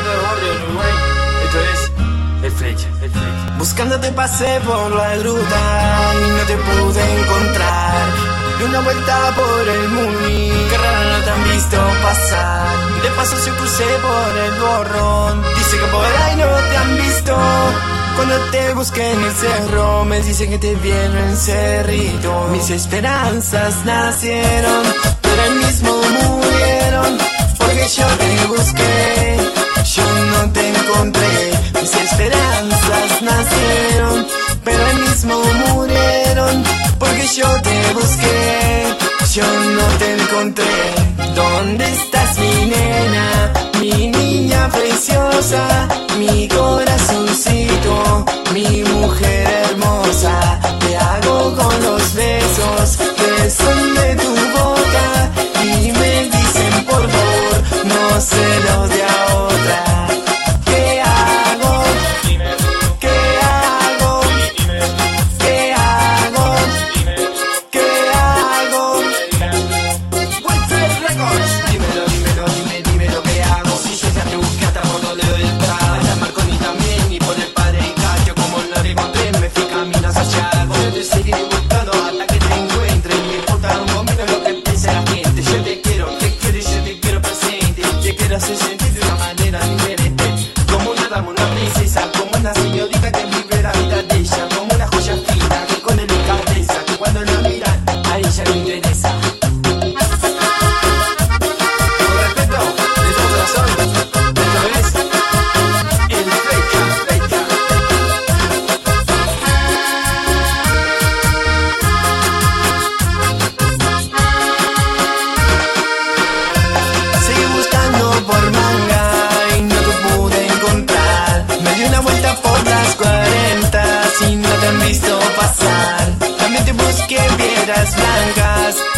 Uruguay. Esto es El Flecha, El Flecha. Buscándote pasé por la gruta y no te pude encontrar. De una vuelta por el muni, que raro no te han visto pasar. De paso se crucé por el borrón, dice que por ahí no te han visto. Cuando te busqué en el cerro, me dicen que te vieron en cerrito. Mis esperanzas nacieron, pero el mismo murieron, porque yo te busqué. Que yo te busqué, yo no te encontré. ¿Dónde estás mi nena, mi niña preciosa, mi corazoncito, mi mujer hermosa? Te hago con los besos que son de tu boca. Y me dicen por favor, no se los de que vieras blancas